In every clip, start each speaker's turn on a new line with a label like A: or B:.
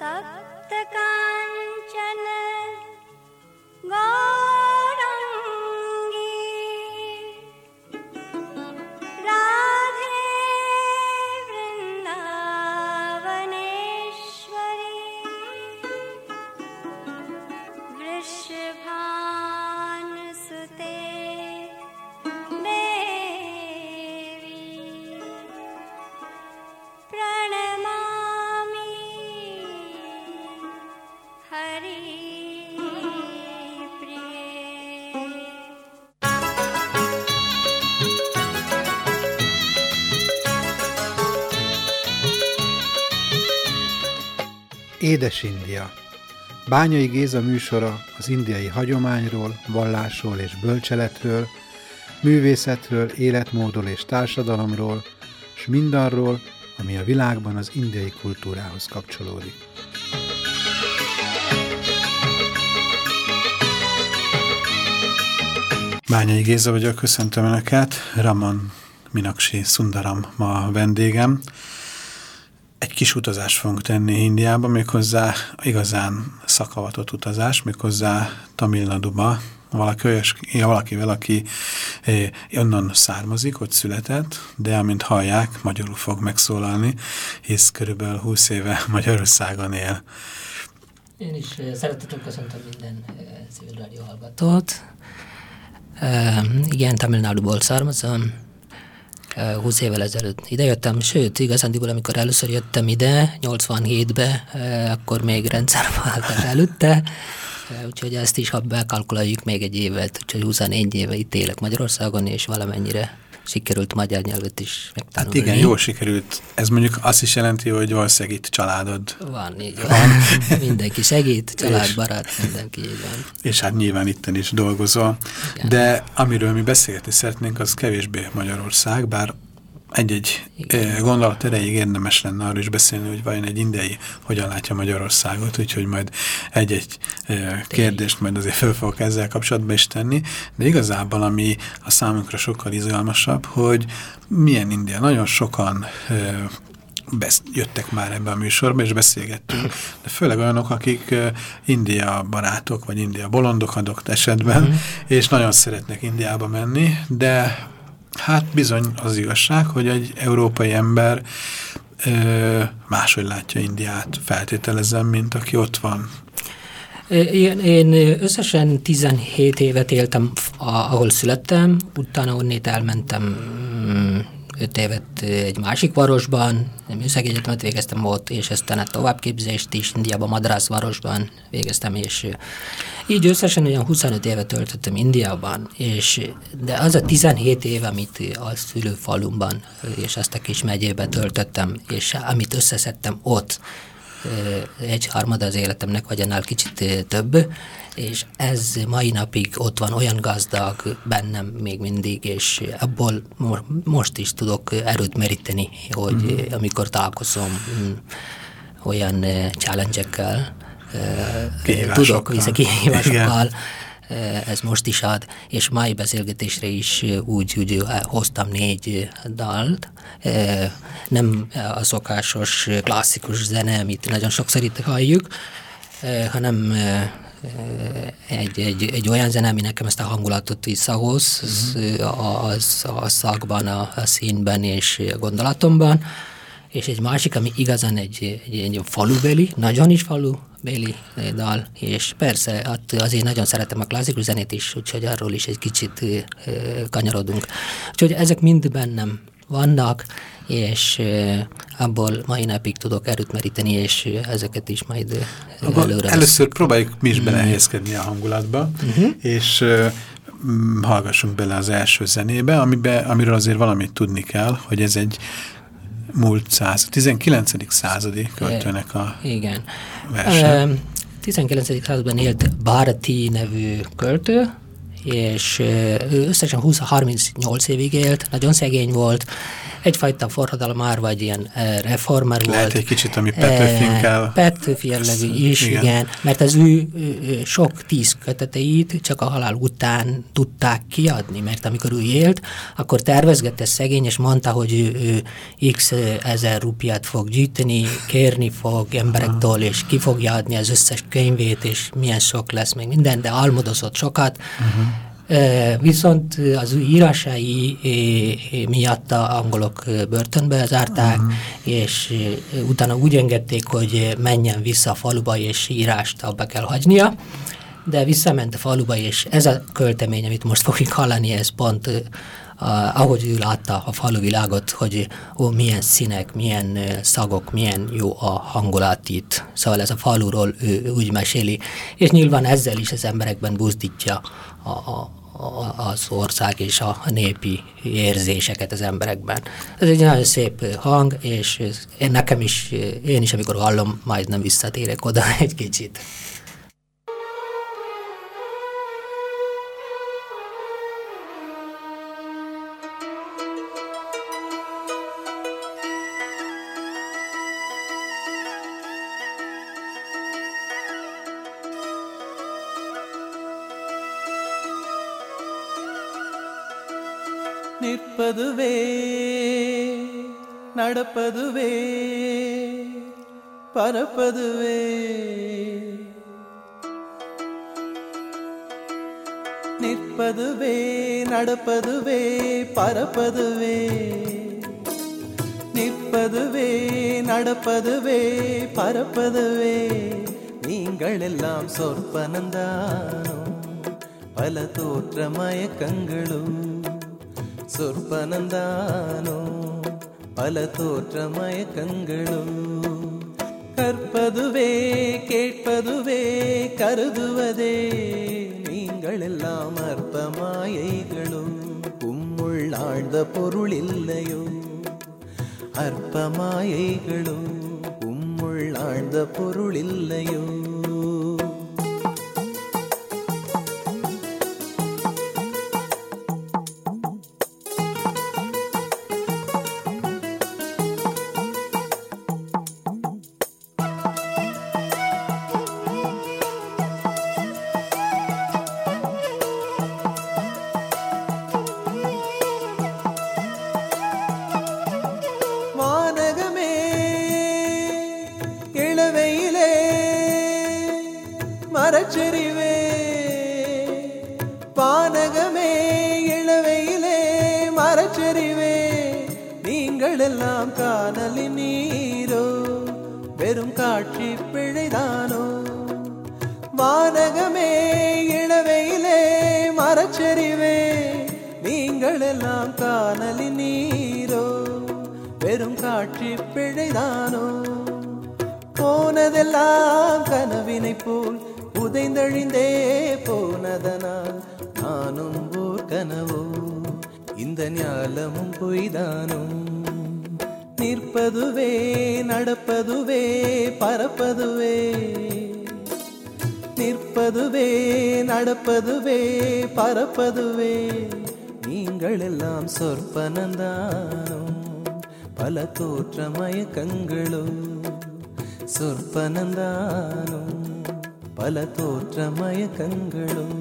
A: तप्तकाञ्चन Édes India. Bányai Géza műsora az indiai hagyományról, vallásról és bölcseletről, művészetről, életmódról és társadalomról, s mindarról, ami a világban az indiai kultúrához kapcsolódik. Bányai Géza vagyok, köszöntöm Önöket, Raman Minaksi Sundaram ma a vendégem kis utazást fogunk tenni Indiába, méghozzá igazán szakavatott utazás, méghozzá Tamil Naduba, valaki olyas, valakivel, aki eh, onnan származik, ott született, de amint hallják, magyarul fog megszólalni, hisz körülbelül 20 éve Magyarországon él.
B: Én is eh, szeretettel köszöntöm minden eh, civil rádió hallgatót. Uh, igen, Tamil Nadu-ból származom, 20 évvel ezelőtt idejöttem, sőt, igazándiból amikor először jöttem ide, 87-be, akkor még rendszerváltás előtte, úgyhogy ezt is, ha bekalkuláljuk még egy évet, úgyhogy 24 éve itt élek Magyarországon, és valamennyire sikerült magyar nyelvet is megtanulni.
A: Hát igen, jól sikerült. Ez mondjuk azt is jelenti, hogy valószínűleg itt családod.
B: Van, így van. van. mindenki segít, családbarát, mindenki így van.
A: És hát nyilván itten is dolgozol. Igen. De amiről mi beszélgetni szeretnénk, az kevésbé Magyarország, bár egy-egy gondolat erejéig érdemes lenne arról is beszélni, hogy vajon egy indiai hogyan látja Magyarországot, úgyhogy majd egy-egy kérdést majd azért föl fogok ezzel kapcsolatban is tenni, de igazából ami a számunkra sokkal izgalmasabb, hogy milyen India. Nagyon sokan jöttek már ebbe a műsorba, és beszélgettünk, de főleg olyanok, akik India barátok, vagy India bolondok adott esetben, mm -hmm. és nagyon szeretnek Indiába menni, de Hát bizony az igazság, hogy egy európai ember ö, máshogy látja Indiát, feltételezem, mint aki ott van.
B: Én, én összesen 17 évet éltem, ahol születtem, utána onnét elmentem öt évet egy másik városban, műszaki egyetemet végeztem ott, és aztán a továbbképzést is Indiában, Madrász városban végeztem, és így összesen olyan 25 évet töltöttem Indiában, és, de az a 17 év, amit a szülőfalumban és ezt a kis megyébe töltöttem, és amit összeszedtem ott, egy harmada az életemnek, vagy annál kicsit több, és ez mai napig ott van olyan gazdag bennem még mindig, és abból most is tudok erőt meríteni, hogy mm amikor találkozom mm, olyan challenge-ekkel, tudok vissza kihívásokkal, ez most is ad, és mai beszélgetésre is úgy, úgy hoztam négy dalt, nem a szokásos klasszikus zene, amit nagyon sokszor itt halljuk, hanem egy, egy, egy olyan zene, ami nekem ezt a hangulatot visszahoz uh-huh. az, a szakban, a, a színben és a gondolatomban, és egy másik, ami igazán egy, egy, egy falubeli, nagyon is falubeli dal, és persze hát azért nagyon szeretem a klasszikus zenét is, úgyhogy arról is egy kicsit kanyarodunk. Úgyhogy ezek mind bennem vannak, és abból mai napig tudok erőt meríteni, és ezeket is majd előre...
A: Először próbáljuk mi is belehelyezkedni a hangulatba, uh mhm. -huh. és hallgassunk bele az első zenébe, amibe, amiről azért valamit tudni kell, hogy ez egy múlt száz, 19. századi költőnek a
B: Igen. verse. 19. században élt Bharati nevű költő, és ő összesen 20-38 évig élt, nagyon szegény volt, egyfajta forradalmár, vagy ilyen uh, reformer
A: Lehet
B: volt.
A: egy kicsit, ami Petőfinkel...
B: Uh, Petőfi jellegű is,
A: igen.
B: igen. Mert az ő, sok tíz köteteit csak a halál után tudták kiadni, mert amikor ő élt, akkor tervezgette szegény, és mondta, hogy ő, ő x ezer rupiát fog gyűjteni, kérni fog emberektől, és ki fogja adni az összes könyvét, és milyen sok lesz még minden, de álmodozott sokat. Uh-huh. Viszont az írásai miatt a angolok börtönbe zárták, uh-huh. és utána úgy engedték, hogy menjen vissza a faluba, és írást abba kell hagynia, de visszament a faluba, és ez a költemény, amit most fogjuk hallani, ez pont Uh, ahogy ő látta a faluvilágot, hogy ó, milyen színek, milyen uh, szagok, milyen jó a hangulat itt. Szóval ez a faluról ő úgy meséli, és nyilván ezzel is az emberekben buzdítja a, a, az ország és a népi érzéseket az emberekben. Ez egy nagyon szép hang, és én nekem is, én is, amikor hallom, majd nem visszatérek oda egy kicsit.
C: நிற்பதுவே நடப்பதுவே பரப்பதுவே. நிற்பதுவே நடப்பதுவே பரப்பதுவே. நிற்பதுவே நடப்பதுவே பரப்பதுவே. நீங்கள் எல்லாம் சொற்பனந்தானோ பல தோற்ற மயக்கங்களும் சொற்பனந்தானோ? பல தோற்ற மயக்கங்களும் கற்பதுவே கேட்பதுவே கருதுவதே. நீங்கள் எல்லாம் அற்ப மாயைகளும் உம்முள் ஆழ்ந்த பொருள் இல்லையோ அற்ப மாயைகளும் உம்முள் ஆழ்ந்த பொருள் இல்லையோ மயக்கங்களும் சொற்பனந்தானோ பல தோற்ற மயக்கங்களும்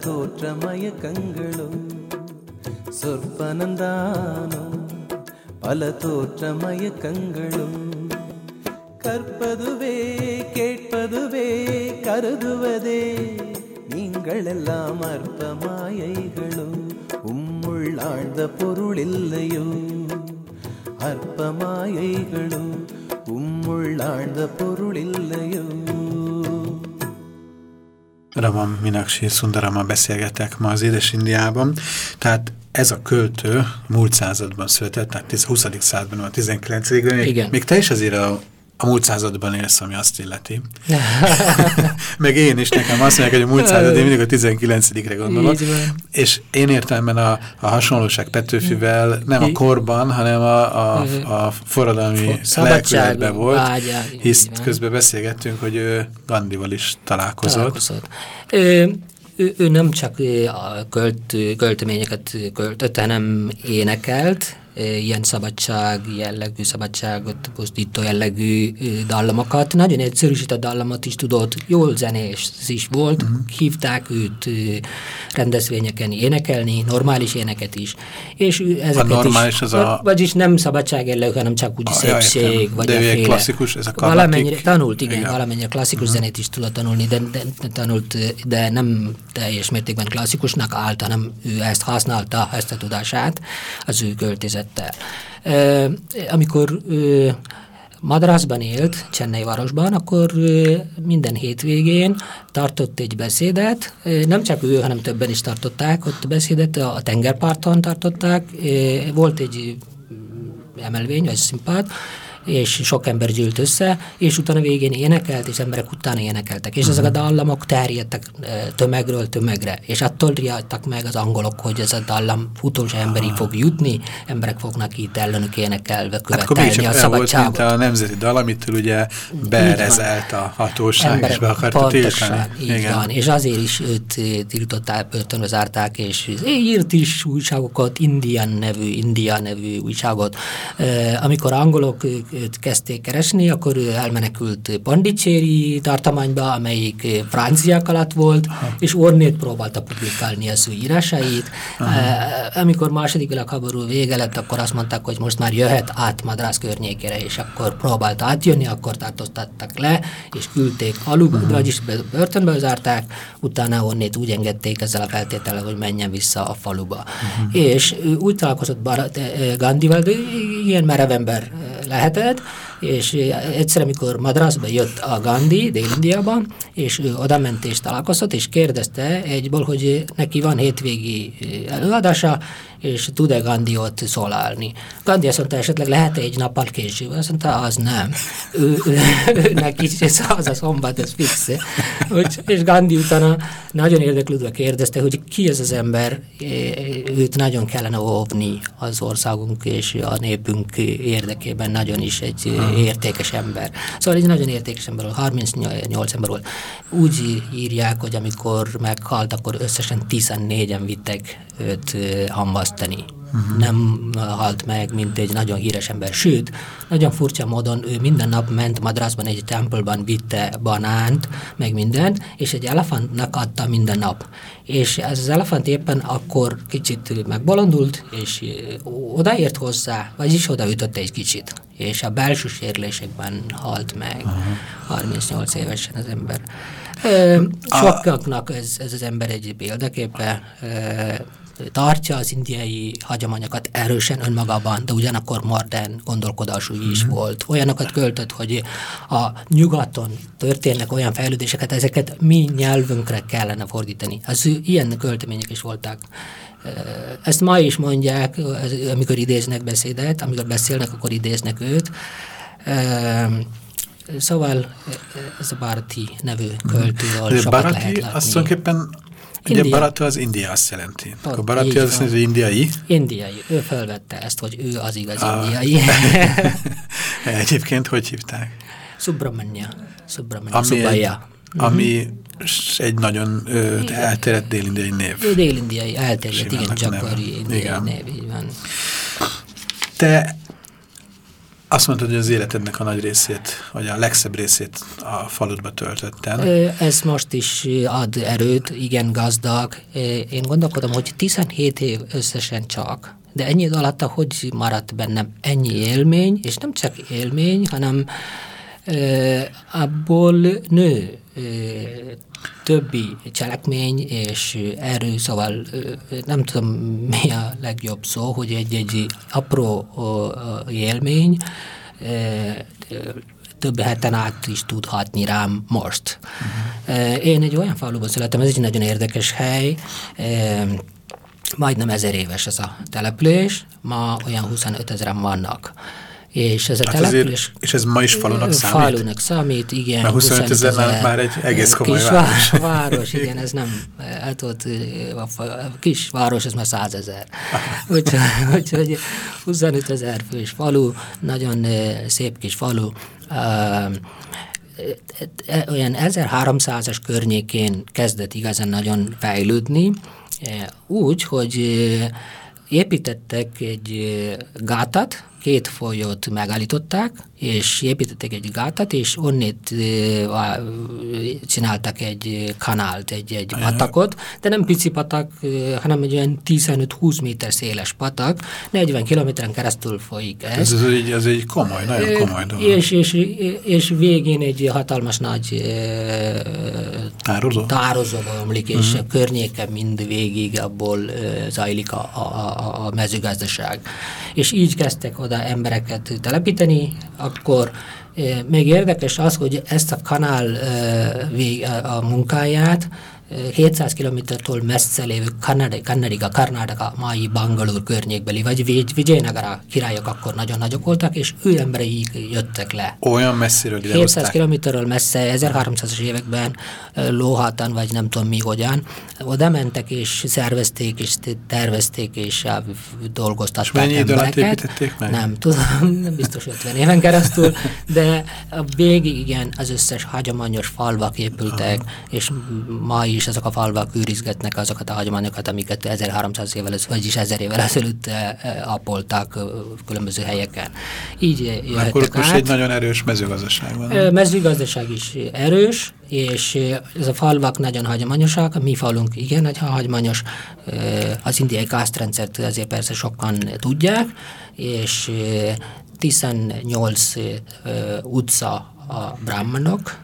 C: தோற்ற மயக்கங்களும் சொற்பனந்தானோ பல தோற்ற மயக்கங்களும்
A: Raman Minakshi Sundarama beszélgetek ma az Édes Indiában. Tehát ez a költő múlt században született, tehát a 20. században, a 19. Még,
B: Igen.
A: még te is azért a, a múlt században élsz, ami azt illeti. Meg én is, nekem azt mondják, hogy a múlt század, én mindig a 19-re gondolok. És én értelemben a, a hasonlóság Petőfivel nem a korban, hanem a, a, a forradalmi lelkületben volt,
B: vágya, így
A: hisz
B: van.
A: közben beszélgettünk, hogy ő Gandival is találkozott.
B: találkozott. Ő, ő nem csak a költ, költeményeket költött, hanem énekelt, ilyen szabadság jellegű, szabadságot pusztító jellegű dallamokat. Nagyon egyszerűsített dallamot is tudott, jól zenés is volt, uh-huh. hívták őt rendezvényeken énekelni, normális éneket is. És ő ezeket
A: normális
B: is,
A: az a-
B: Vagyis nem szabadság jellegű, hanem csak úgy
A: Ah, ja,
B: szépség,
A: értem.
B: vagy
A: De
B: efféle-
A: klasszikus, ez a?
B: Valamennyire tanult, igen,
A: Igen.
B: valamennyire klasszikus uh-huh. zenét is tudott tanulni, de, de, de tanult, de nem teljes mértékben klasszikusnak állt, hanem ő ezt használta, ezt a tudását az ő költézettel. E, amikor Madrasban élt, Csennei városban, akkor minden hétvégén tartott egy beszédet, nem csak ő, hanem többen is tartották ott beszédet, a tengerparton tartották, volt egy emelvény, vagy színpad, és sok ember gyűlt össze, és utána végén énekelt, és emberek utána énekeltek. És ezek a dallamok terjedtek tömegről tömegre, és attól riadtak meg az angolok, hogy ez a dallam utolsó emberig fog jutni, emberek fognak itt ellenük énekelve
A: Hát
B: követelni
A: mégiscsak
B: a
A: olyan volt,
B: szabadságot.
A: a nemzeti dal, amitől ugye berezelt a hatóság, és be akarta tiltani.
B: így van, és azért is őt tiltották, börtönbe zárták, és írt is újságokat, Indian nevű, India nevű újságot. Amikor angolok őt kezdték keresni, akkor ő elmenekült Pandicséri tartományba, amelyik franciák alatt volt, és onnét próbálta publikálni az ő írásait. Eh, Amikor második világháború vége lett, akkor azt mondták, hogy most már jöhet át Madrász környékére, és akkor próbált átjönni, akkor tartóztattak le, és küldték alul, vagyis be- börtönbe zárták, utána onnét úgy engedték ezzel a feltétellel, hogy menjen vissza a faluba. Uh-huh. És ő úgy találkozott eh, Gandhival, ilyen merev ember eh, dead és egyszer, amikor Madrasba jött a Gandhi Dél-Indiában, és ő oda ment és találkozott, és kérdezte egyből, hogy neki van hétvégi előadása, és tud-e Gandhi ott szólálni. Gandhi azt mondta, esetleg lehet egy nappal később. Azt mondta, az nem. Ő, ő, ez az a szombat, ez fix. Úgy, és Gandhi utána nagyon érdeklődve kérdezte, hogy ki ez az ember, őt nagyon kellene óvni az országunk és a népünk érdekében nagyon is egy értékes ember. Szóval egy nagyon értékes ember volt, 38 ember volt. Úgy írják, hogy amikor meghalt, akkor összesen 14-en vittek őt hamvasztani. Uh-huh. Nem halt meg, mint egy nagyon híres ember. Sőt, nagyon furcsa módon ő minden nap ment Madrasban egy templomban, vitte banánt, meg mindent, és egy elefantnak adta minden nap. És ez az elefant éppen akkor kicsit megbolondult, és odaért hozzá, vagyis odaütötte egy kicsit. És a belső sérülésekben halt meg. Uh-huh. 38 évesen az ember. Sokaknak ez, ez az ember egy példaképe, tartja az indiai hagyományokat erősen önmagában, de ugyanakkor modern gondolkodású is
A: Mhm.
B: volt. Olyanokat költött, hogy a nyugaton történnek olyan fejlődéseket, ezeket mi nyelvünkre kellene fordítani. Az ilyen költemények is voltak. Ezt ma is mondják, amikor idéznek beszédet, amikor beszélnek, akkor idéznek őt. Szóval ez a Bharati nevű költőről
A: De
B: sokat
A: Bharati
B: lehet látni.
A: azt tulajdonképpen, ugye
B: India.
A: Bharati az India azt jelenti.
B: Pont,
A: Akkor Bharati
B: így
A: az azt jelenti, hogy indiai.
B: Indiai. Ő felvette ezt, hogy ő az igaz
A: Ah.
B: indiai.
A: Egyébként hogy hívták?
B: Subramanya. Subramanya.
A: Ami, egy,
B: Subbaya.
A: ami s- egy nagyon ö, elterjedt dél-indiai név.
B: Dél-indiai, elterjedt, igen,
A: a
B: gyakori indiai
A: Igen.
B: név, így van.
A: Te Azt mondtad, hogy az életednek a nagy részét, vagy a legszebb részét a faludba töltötted.
B: Ez most is ad erőt, igen gazdag. Én gondolkodom, hogy 17 év összesen csak, de ennyi idő alatt, hogy maradt bennem ennyi élmény, és nem csak élmény, hanem abból nő többi cselekmény és erő, szóval nem tudom mi a legjobb szó, hogy egy-egy apró élmény több heten át is tudhatni rám most. Uh-huh. Én egy olyan faluban születtem, ez egy nagyon érdekes hely, majdnem ezer éves ez a település, ma olyan 25 ezeren vannak. És ez a hát település... Azért,
A: és ez ma is falunak számít?
B: Falunak számít, igen.
A: Mert 25 ezer már egy egész komoly
B: kis
A: város.
B: város, igen, ez nem, hát ott a kis város, ez már százezer. Úgyhogy, úgyhogy 25 ezer fős falu, nagyon szép kis falu. Olyan 1300-as környékén kezdett igazán nagyon fejlődni, úgy, hogy építettek egy gátat, két folyót megállították, és építettek egy gátat, és onnét csináltak egy kanált, egy, egy patakot, de nem pici patak, hanem egy olyan 15-20 méter széles patak, 40 kilométeren keresztül folyik ez.
A: Ez, ez, egy, ez egy komoly, nagyon komoly dolog.
B: És, és, és végén egy hatalmas nagy
A: tározó,
B: tározó omlik, és uh mhm. -huh. a környéke mind végig abból zajlik a, a, a, a mezőgazdaság. És így kezdtek oda embereket telepíteni, akkor még érdekes az, hogy ezt a kanál a munkáját 700 kilométertől messze lévő Kannadiga, Karnataka, mai Bangalore környékbeli, vagy Vijayanagar királyok akkor nagyon nagyok voltak, és ő emberei jöttek le.
A: Olyan messziről ide
B: 700 kilométerről messze, 1300-as években lóhatan, vagy nem tudom mi hogyan, oda mentek, és szervezték, és tervezték, és dolgoztatták
A: és mennyi embereket. meg?
B: Nem tudom, nem biztos 50 éven keresztül, de végig igen, az összes hagyományos falvak épültek, Aha. és ma is azok a falvak őrizgetnek azokat a hagyományokat, amiket 1300 évvel, vagyis 1000 évvel ezelőtt eh, eh, eh, különböző helyeken. Így jöttek
A: Akkor ott most egy nagyon erős mezőgazdaság van.
B: Mezőgazdaság is erős, és ez a falvak nagyon hagyományosak, mi falunk igen, egy hagyományos, az indiai kásztrendszert azért persze sokan tudják, és 18 utca a brahmanok,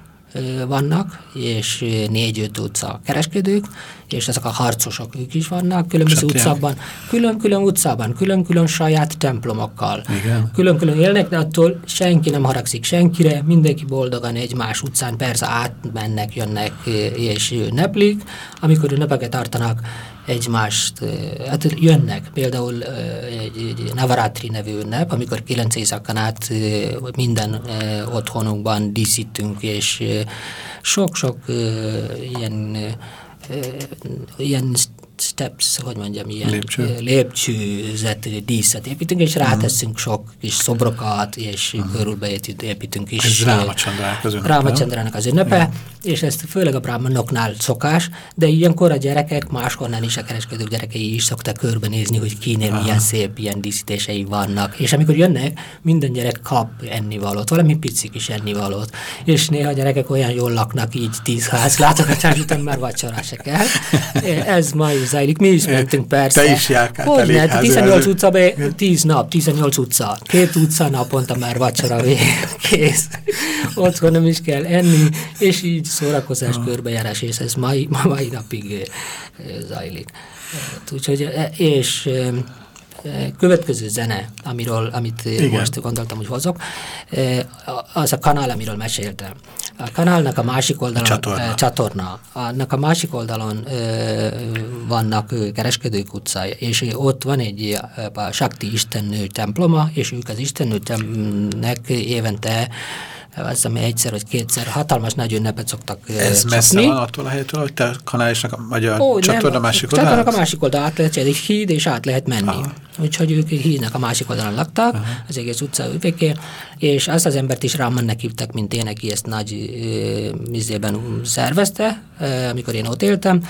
B: vannak, és négy-öt utca kereskedők, és ezek a harcosok ők is vannak, különböző utcában, külön-külön utcában, külön-külön saját templomokkal. Külön-külön élnek, de attól senki nem haragszik senkire, mindenki boldogan egymás utcán, persze átmennek, jönnek és ünneplik. Amikor ünnepeket tartanak, egymást, hát jönnek, például egy, egy Navaratri nevű ünnep, amikor kilenc éjszakán át minden otthonunkban díszítünk, és sok-sok ilyen ilyen steps, hogy mondjam, ilyen Lépcső. lépcsőzet díszet építünk, és ráteszünk sok kis szobrokat, és uh-huh. körülbeépítünk építünk is.
A: Ez Rámacsandrának az ünnepe.
B: Rámacsandrának az ünnepe. És ezt főleg a brámanoknál szokás, de ilyenkor a gyerekek, máshonnan is a kereskedők gyerekei is szoktak körbenézni, hogy kinél uh-huh. milyen szép ilyen díszítései vannak. És amikor jönnek, minden gyerek kap ennivalót, valami picik is ennivalót. És néha gyerekek olyan jól laknak, így tíz ház látogatás után már vacsora se kell. Ez majd zajlik, mi is mentünk persze.
A: Te is
B: Hogy ne, 18 utca, 10 nap, 18 utca, két utca naponta már vacsora kész. Otthon nem is kell enni, és így szórakozás, ah. körbejárás, és ez mai, mai napig zajlik. Úgyhogy, és következő zene, amiről, amit Igen. most gondoltam, hogy hozok, az a kanál, amiről meséltem. A kanálnak a másik oldalon,
A: csatorna.
B: csatorna annak a másik oldalon vannak kereskedők utcája, és ott van egy a Sakti istennő temploma, és ők az istennőnek évente azt hiszem egyszer vagy kétszer hatalmas nagy ünnepet szoktak
A: Ez
B: csapni.
A: messze van attól a helytől, hogy te kanálisnak, a
B: Ó,
A: csatorna
B: nem,
A: másik
B: csatornának a másik oldal át lehet, egy híd, és át lehet menni. Aha. Úgyhogy ők hídnak a másik oldalon laktak, Aha. az egész utca üvéké, és azt az embert is Rámannek hívtak, mint én, aki ezt nagy mizében szervezte, amikor én ott éltem,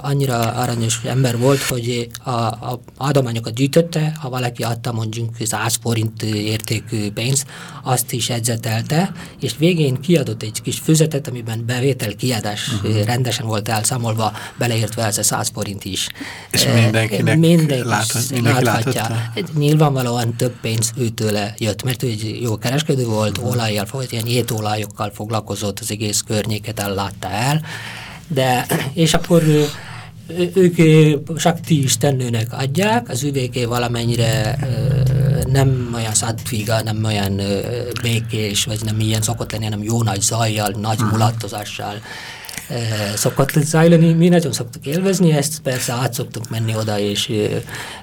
B: annyira aranyos ember volt, hogy a, a adományokat gyűjtötte, ha valaki adta mondjuk 100 forint értékű pénzt, azt is edzetelte, és végén kiadott egy kis füzetet, amiben bevétel kiadás uh-huh. rendesen volt elszámolva, beleértve ez a 100 forint is.
A: És mindenkinek
B: mindenki
A: láthat- mindenki
B: láthatja. Egy- Nyilvánvalóan több pénz őtőle jött, mert ő egy jó kereskedő volt, olajjal, ilyen étolajokkal foglalkozott, az egész környéket ellátta el, de, és akkor ő- ők Sakti istennőnek adják, az üvéké valamennyire nem olyan szadviga, nem olyan békés, vagy nem ilyen szokott lenni, hanem jó nagy zajjal, nagy mulattozással szokott zajlani. Mi nagyon szoktuk élvezni ezt, persze át szoktunk menni oda és ö,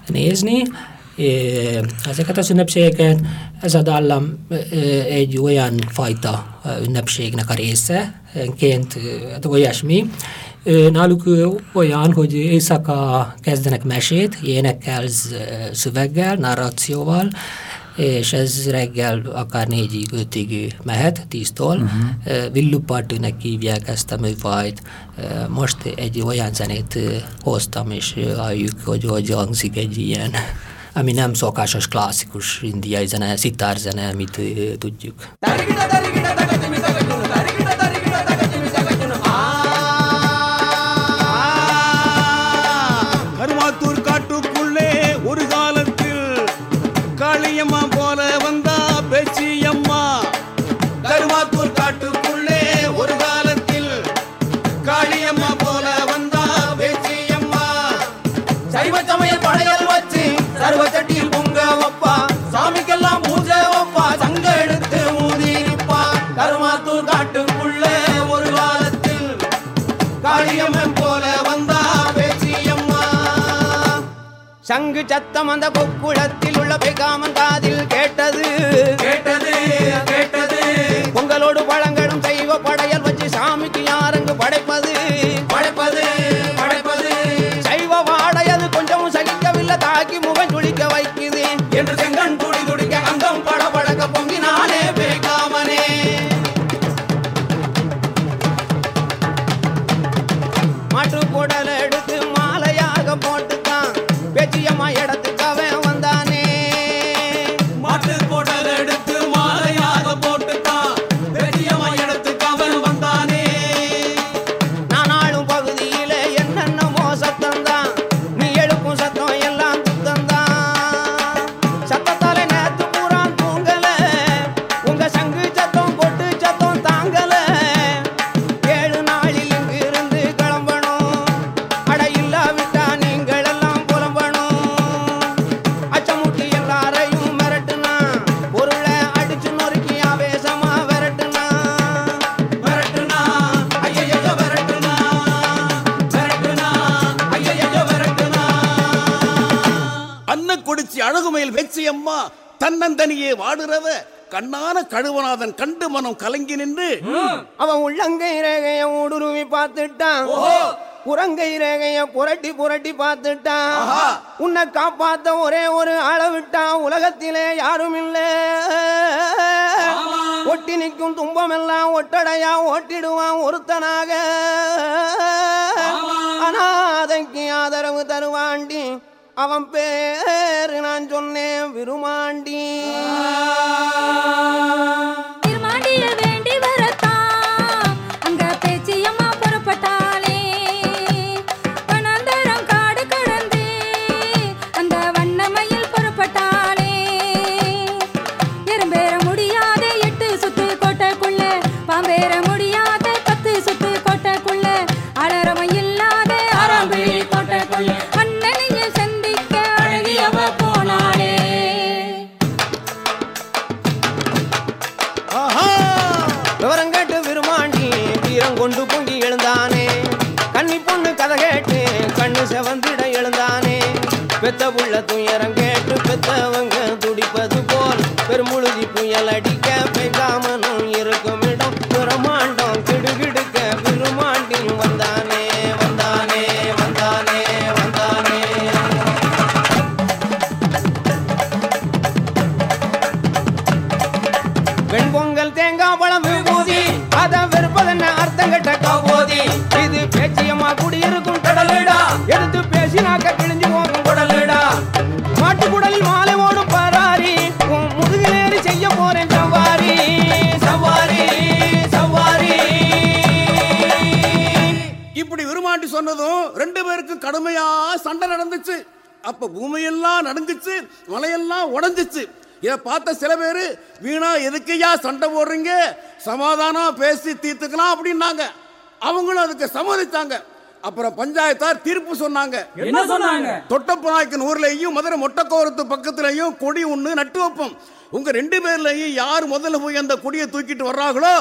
B: nézni, Ö, ezeket az ünnepségeket, ez a dallam egy olyan fajta ünnepségnek a része, enként hát olyasmi. Náluk olyan, hogy éjszaka kezdenek mesét, énekkel, szöveggel, narrációval, és ez reggel akár négyig, ötig mehet, tíztól. Uh-huh. Villupartőnek hívják ezt a műfajt. Ö, Most egy olyan zenét ö, hoztam, és ö, halljuk, hogy hogy hangzik egy ilyen, ami nem szokásos klasszikus indiai zene, szitárzene, amit ö, tudjuk.
D: கருமாத்தூர் காட்டுக்குள்ளே ஒரு காலத்தில் காளியம்மா சங்கு சத்தம் அந்த பொக்குளத்தில் உள்ள பெகாமன் காதில் கேட்டது. கேட்டது.
E: அம்மா தன்னந்தனியே வாடுறவ கண்ணான கழுவநாதன் கண்டு மனம் கலங்கி நின்று
D: அவன் உள்ளங்கை ரேகைய ஊடுருவி பார்த்துட்டான். புறங்கை ரேகைய புரட்டி புரட்டி பார்த்துட்டான். உன்னை காப்பாத்த ஒரே ஒரு ஆளை விட்டான் உலகத்திலே யாரும் இல்ல. ஒட்டி நிற்கும் துன்பம் எல்லாம் ஒட்டடையா ஓட்டிடுவான் ஒருத்தனாக. அனாதைக்கு ஆதரவு தருவாண்டி அவன் பேரு நான் சொன்னேன் விருமாண்டி.
F: பெத்த
D: உள்ள துயரம் கேட்டு பெத்தவங்க துடிப்பது போல் பெருமுழுதி புயல் அடிக்க
E: சொன்னதும் ரெண்டு பேருக்கும் கடுமையா சண்டை நடந்துச்சு. அப்ப பூமியெல்லாம் நடந்துச்சு மலையெல்லாம் உடஞ்சிச்சு. இதை பார்த்த சில பேர் வீணா எதுக்கையா சண்டை போடுறீங்க? சமாதானம் பேசி தீர்த்துக்கலாம் அப்படின்னாங்க. அவங்களும் அதுக்கு சம்மதித்தாங்க அப்புறம் பஞ்சாயத்தார் தீர்ப்பு சொன்னாங்க.
G: என்ன சொன்னாங்க?
E: தொட்டப்பநாயக்கன் ஊர்லயும் மதுரை மொட்டக்கோரத்து பக்கத்துலயும் கொடி ஒண்ணு நட்டு வைப்போம். உங்க ரெண்டு பேர்லயும் யார் முதல்ல போய் அந்த கொடியை தூக்கிட்டு வர்றாங்களோ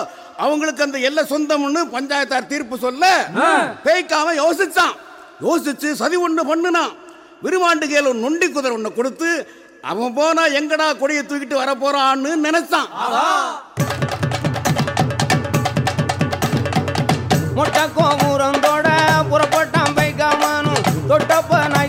E: அவங்களுக்கு அந்த எல்லை சொந்தம்னு பஞ்சாயத்தார் தீர்ப்பு சொல்ல பேய்க்காம யோசிச்சான். யோசிச்சு சதி ஒண்ணு பண்ணுனான். விருமாண்டுகையில் ஒரு நொண்டி குதிரை ஒண்ணு கொடுத்து அவன் போனா எங்கடா கொடியை தூக்கிட்டு வர போறான்னு நினைச்சான்.
D: மொட்டை பைக்காமனும் தொட்டப்ப நாய்க்க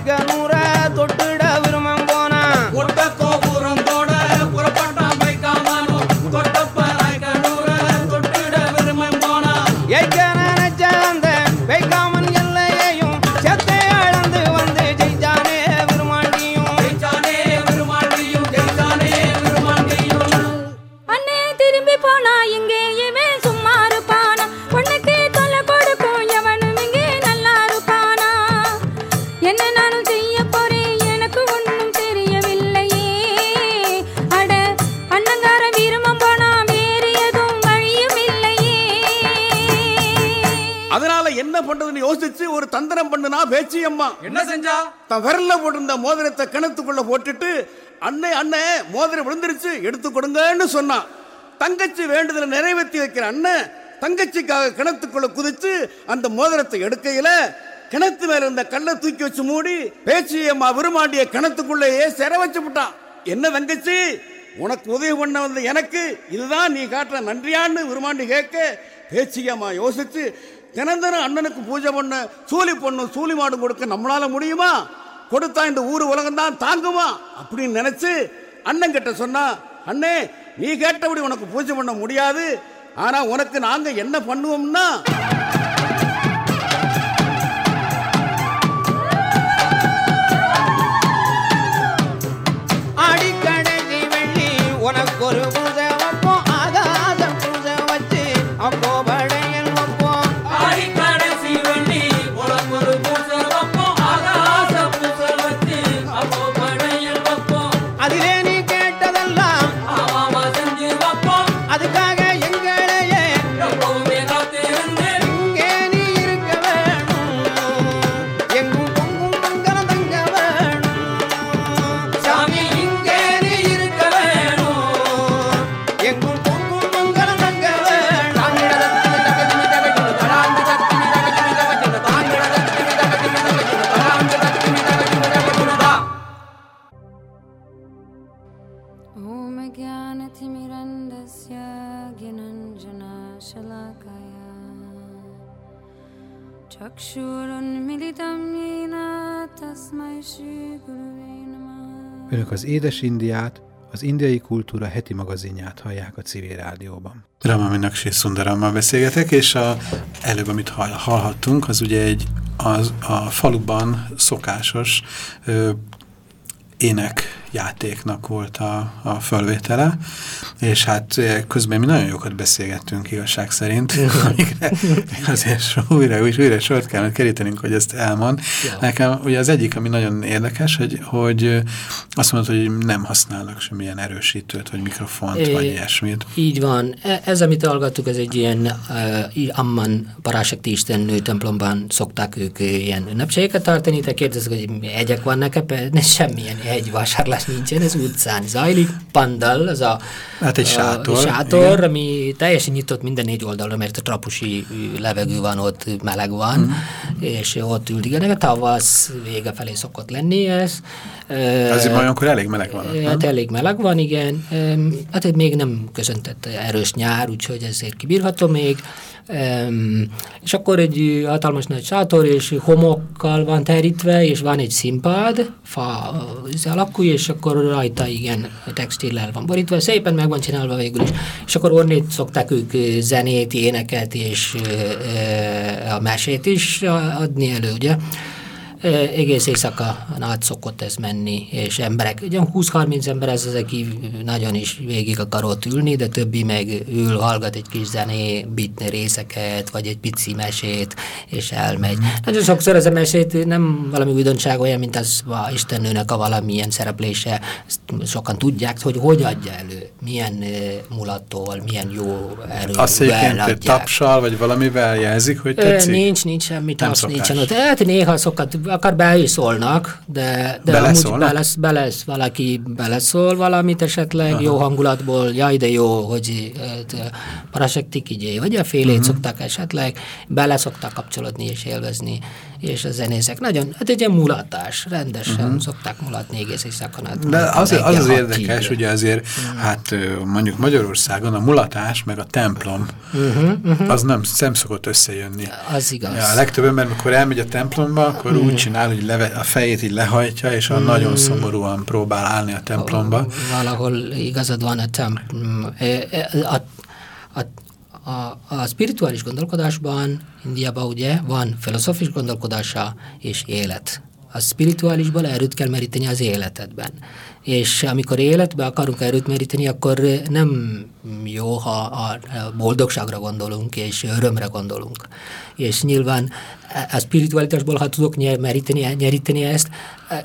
E: பண்ணுனா பேச்சி அம்மா.
G: என்ன செஞ்சா?
E: தன் விரல்ல போட்டிருந்த மோதிரத்தை கிணத்துக்குள்ள போட்டுட்டு அண்ணே அண்ணே மோதிரம் விழுந்துருச்சு எடுத்து கொடுங்கன்னு சொன்னான் தங்கச்சி வேண்டுதலை நிறைவேற்றி வைக்கிற அண்ணன் தங்கச்சிக்காக கிணத்துக்குள்ள குதிச்சு அந்த மோதிரத்தை எடுக்கையில கிணத்து மேல இருந்த கல்லை தூக்கி வச்சு மூடி பேச்சியம்மா விருமாண்டிய கிணத்துக்குள்ளேயே சிற வச்சு விட்டான். என்ன தங்கச்சி உனக்கு உதவி பண்ண வந்த எனக்கு இதுதான் நீ காட்டுற நன்றியான்னு விருமாண்டி கேட்க பேச்சியம்மா யோசிச்சு தினந்தனம் அண்ணனுக்கு பூஜை பண்ண சூலி பொண்ணும் சூலி மாடு கொடுக்க நம்மளால முடியுமா? கொடுத்தா இந்த ஊர் உலகம் தான் தாங்குமா? அப்படின்னு நினைச்சு அண்ணன் கிட்ட சொன்னா அண்ணே நீ கேட்டபடி உனக்கு பூஜை பண்ண முடியாது. ஆனா உனக்கு நாங்க என்ன பண்ணுவோம்னா
A: Önök az Édes Indiát, az indiai kultúra heti magazinját hallják a civil rádióban. Rama Minakshi Sundarammal beszélgetek, és a, előbb, amit hall, hallhattunk, az ugye egy az, a faluban szokásos ö, énekjátéknak volt a, a fölvétele, és hát eh, közben mi nagyon jókat beszélgettünk igazság szerint, amikre azért újra, újra, újra sort kellene kerítenünk, hogy ezt elmond.
B: Ja.
A: Nekem ugye az egyik, ami nagyon érdekes, hogy, hogy ö, azt mondod, hogy nem használnak semmilyen erősítőt, vagy mikrofont,
B: É,
A: vagy ilyesmit.
B: Így van. E- Ez, amit hallgattuk, ez egy ilyen uh, Amman Parásakti istennő templomban szokták ők ilyen ünnepségeket tartani, te kérdezik, hogy mi hegyek vannak ebben, ne hegyvásárlás nincsen, ez utcán zajlik, pandal, az a,
A: Hát egy
B: a
A: sátor,
B: sátor
A: igen.
B: ami teljesen nyitott minden négy oldalra, mert a trapusi levegő van ott, meleg van,
A: Mhm.
B: és ott üldigenek, a tavasz vége felé szokott lenni ez. Ö,
A: Azért olyankor elég meleg van.
B: Hát
A: nem?
B: elég meleg van, igen. Öm, Hát még nem köszöntött erős nyár, úgyhogy ezért kibírható még. És akkor egy hatalmas nagy sátor, és homokkal van terítve, és van egy színpad, fa alakú, és akkor rajta igen textillel van borítva, szépen meg van csinálva végül is. És akkor onnét szokták ők zenét, éneket és a mesét is adni elő, ugye? Egész éjszaka át szokott ez menni, és emberek, ugye 20-30 ember ez az, aki nagyon is végig akar ott ülni, de többi meg ül, hallgat egy kis zené, bitne részeket, vagy egy pici mesét, és elmegy. Nagyon sokszor ez a mesét nem valami újdonság olyan, mint az a Istennőnek a valamilyen szereplése, ezt sokan tudják, hogy hogy adja elő, milyen mulattól, milyen jó erővel
A: Azt
B: adják.
A: tapsal, vagy valamivel jelzik, hogy tetszik?
B: Nincs, nincs semmi tapsz, nincsen ott. Hát néha szokott, akár be is szólnak, de, de
A: Beleszólnak?
B: amúgy belesz, belesz, valaki beleszól valamit esetleg, Aha. jó hangulatból, jaj de jó, hogy parasektik így, vagy a félét
A: Mhm.
B: uh-huh. szoktak esetleg, bele szoktak kapcsolódni és élvezni, és a zenészek nagyon, hát egy ilyen mulatás, rendesen uh-huh. szokták mulatni egész éjszakon. át,
A: Mhm. De az, az az érdekes, ugye azért, hát ö, mondjuk Magyarországon a mulatás meg a templom, az nem, nem szokott összejönni.
B: Az igaz.
A: Ja, a legtöbb ember, amikor elmegy a templomba, akkor úgy csinál, hogy leve, a fejét így lehajtja, és a nagyon szomorúan próbál állni a templomba.
B: Valahol igazad van a, temp, a, a, a, a spirituális gondolkodásban, Indiában ugye van filozófis gondolkodása és élet. A spirituálisból erőt kell meríteni az életedben. És amikor életbe akarunk erőt meríteni, akkor nem jó, ha a boldogságra gondolunk és örömre gondolunk. És nyilván a spiritualitásból, ha tudok nyer, meríteni, nyeríteni ezt,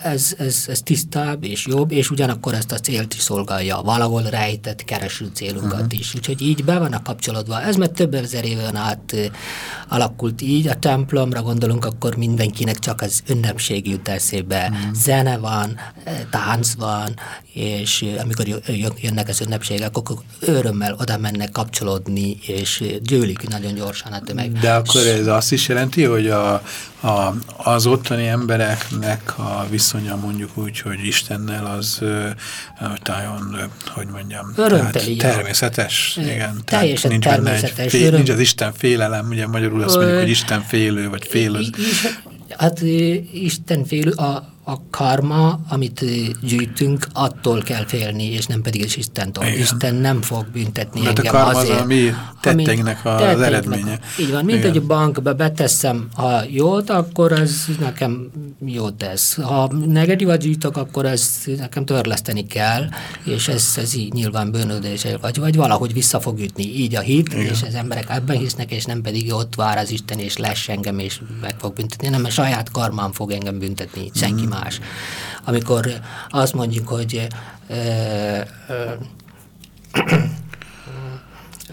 B: ez, ez, ez tisztább és jobb, és ugyanakkor ezt a célt is szolgálja, valahol rejtett, kereső célunkat uh-huh. is. Úgyhogy így be vannak kapcsolódva. Ez már több ezer éven át alakult így. A templomra gondolunk, akkor mindenkinek csak az ünnepség jut eszébe. Uh-huh. Zene van, tánc van, és amikor jönnek az ünnepségek, akkor örömmel oda mennek kapcsolódni, és gyűlik nagyon gyorsan a tömeg.
A: De akkor ez azt is jelenti, hogy a, a, az ottani embereknek a viszonya mondjuk úgy, hogy Istennel az nagyon, hogy mondjam, tehát természetes. Igen,
B: Teljesen
A: nincs
B: természetes.
A: Benne egy fél, nincs az Isten félelem, ugye magyarul azt mondjuk, hogy Isten félő, vagy félő.
B: Hát Isten félő, a, a karma, amit gyűjtünk, attól kell félni, és nem pedig az Istentől. Igen. Isten nem fog büntetni
A: Mert
B: engem
A: a karma
B: azért.
A: az a mi tetteinknek az
B: tetteinknek.
A: eredménye.
B: Így van, mint
A: Igen.
B: egy bankba beteszem, ha jót, akkor ez nekem jót tesz. Ha negatívat gyűjtök, akkor ez nekem törleszteni kell, és ez, ez így nyilván bűnödés, vagy, vagy valahogy vissza fog ütni. Így a hit, Igen. és az emberek ebben hisznek, és nem pedig ott vár az Isten, és lesz engem, és meg fog büntetni, nem a saját karmám fog engem büntetni, senki mm. más. Amikor azt mondjuk, hogy ö, ö,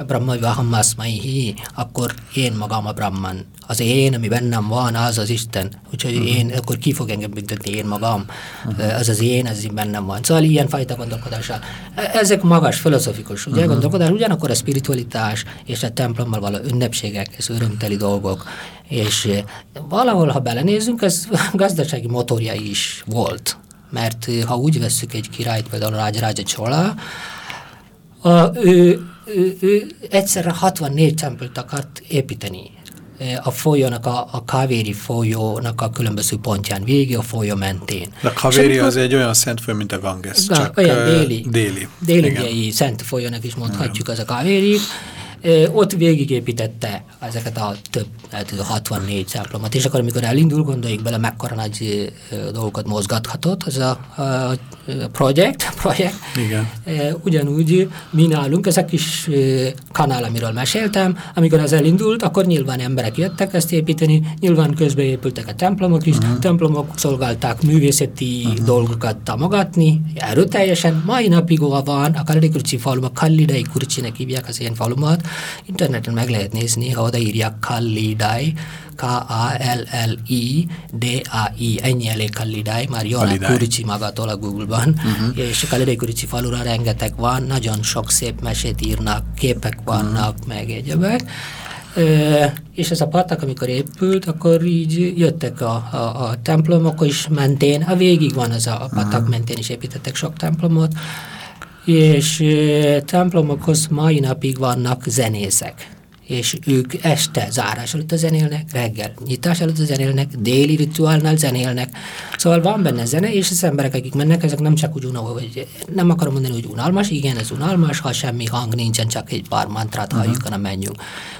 B: Brahma Vahamaszmaihi, akkor én magam a Brahman. Az én, ami bennem van, az az Isten. Úgyhogy uh-huh. én, akkor ki fog engem büntetni? Én magam. Uh-huh. Az az én, ez így bennem van. Szóval ilyen fajta gondolkodással. Ezek magas, filozofikus ugye, uh-huh. gondolkodás, ugyanakkor a spiritualitás és a templommal való ünnepségek, ez örömteli dolgok. És valahol, ha belenézünk, ez gazdasági motorja is volt. Mert ha úgy vesszük egy királyt, például Rágy Rágy Csola, a, ő, ő, ő egyszerre 64 tempelt akart építeni a folyónak, a, a Kavéri folyónak a különböző pontján, végig a folyó mentén.
A: De a Kavéri az egy olyan szent folyó, mint a Ganges,
B: Ga,
A: csak
B: olyan déli.
A: déli.
B: Déli szent folyónak is mondhatjuk az a Kavéri. Ott végigépítette ezeket a több, hát 64 templomat, és akkor, amikor elindul, gondoljuk bele, mekkora nagy dolgokat mozgathatott az a, a projekt, projekt.
A: Igen.
B: Ugyanúgy mi nálunk, ez a kis kanál, amiről meséltem, amikor az elindult, akkor nyilván emberek jöttek ezt építeni, nyilván közben épültek a templomok is, uh-huh. templomok szolgálták művészeti uh-huh. dolgokat támogatni, erőteljesen, mai napig van, a Kallidai Kurcsi falu, a Kallidai Kurcsinek hívják az ilyen falumat, interneten meg lehet nézni, ha odaírják Kallidai, K-A-L-L-I-D-A-I, ennyi elég Kallidai, már jön a Kuricsi magától a Google-ban, uh-huh. és Kallidai Kuricsi falura rengeteg van, nagyon sok szép mesét írnak, képek vannak, uh-huh. meg egyebek. Ö, és ez a patak, amikor épült, akkor így jöttek a, a, a templomok is mentén, a végig van ez a, patak uh-huh. mentén is építettek sok templomot, és templomokhoz mai napig vannak zenészek. És ők este zárás előtt zenélnek, reggel nyitás előtt zenélnek, déli rituálnál zenélnek. Szóval van benne zene, és az emberek, akik mennek, ezek nem csak úgy unalmas, hogy nem akarom mondani, hogy unalmas, igen, ez unalmas, ha semmi hang nincsen, csak egy pár mantrát halljuk, hanem menjünk.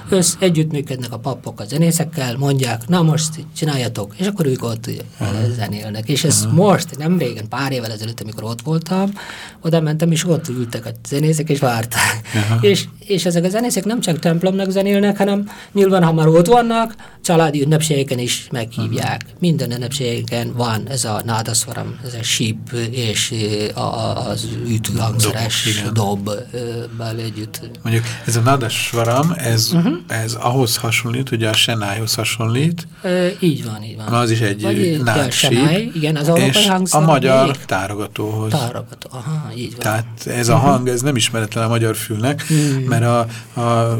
B: Össz, együttműködnek a papok a zenészekkel, mondják, na most csináljatok, és akkor ők ott uh, zenélnek. És ez most, nem régen, pár évvel ezelőtt, amikor ott voltam, oda mentem, és ott ültek a zenészek, és várták. És, és ezek a zenészek nem csak templomnak zenélnek, hanem nyilván, ha már ott vannak, családi ünnepségeken is meghívják. Minden ünnepségen van ez a nádaszvaram, ez a síp és az ütőhangszeres dobbal együtt.
A: Mondjuk ez a Nadasvaram, ez, uh -huh. ez ahhoz hasonlít, ugye a Senályhoz hasonlít,
B: Ö, így van, így van.
A: az is egy
B: Vagy,
A: nádsíp,
B: igen, az
A: és a magyar
B: még
A: tárogatóhoz.
B: Tárogató, aha, így van.
A: Tehát ez a hang, ez nem ismeretlen a magyar fülnek, mert a, a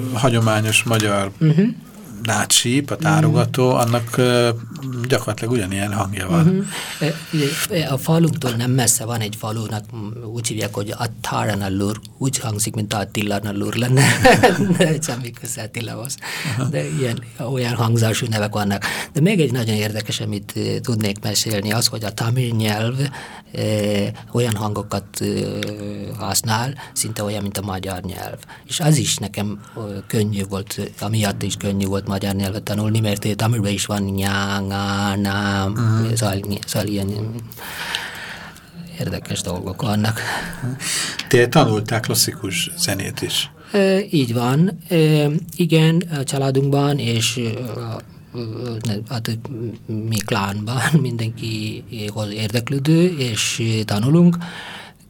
A: hagyományos magyar nátsíp, a tárogató, annak ö, gyakorlatilag ugyanilyen hangja van.
B: Ugye, A falunktól nem messze van egy falunak, m, úgy hívják, hogy Attaranallur, úgy hangzik, mint Attilanallur lenne, semmi köze Attilahoz. De ilyen, olyan hangzású nevek vannak. De még egy nagyon érdekes, amit tudnék mesélni, az, hogy a tamil nyelv olyan hangokat használ, szinte olyan, mint a magyar nyelv. És az is nekem könnyű volt, amiatt is könnyű volt magyar nyelvet tanulni, mert tamilban is van nyángá, nám, uh-huh. szóval, szóval ilyen érdekes dolgok vannak.
A: Te tanultál klasszikus zenét is.
B: Ö, így van. Ö, igen, a családunkban és ne- hát mi klánban mindenki érdeklődő, és tanulunk.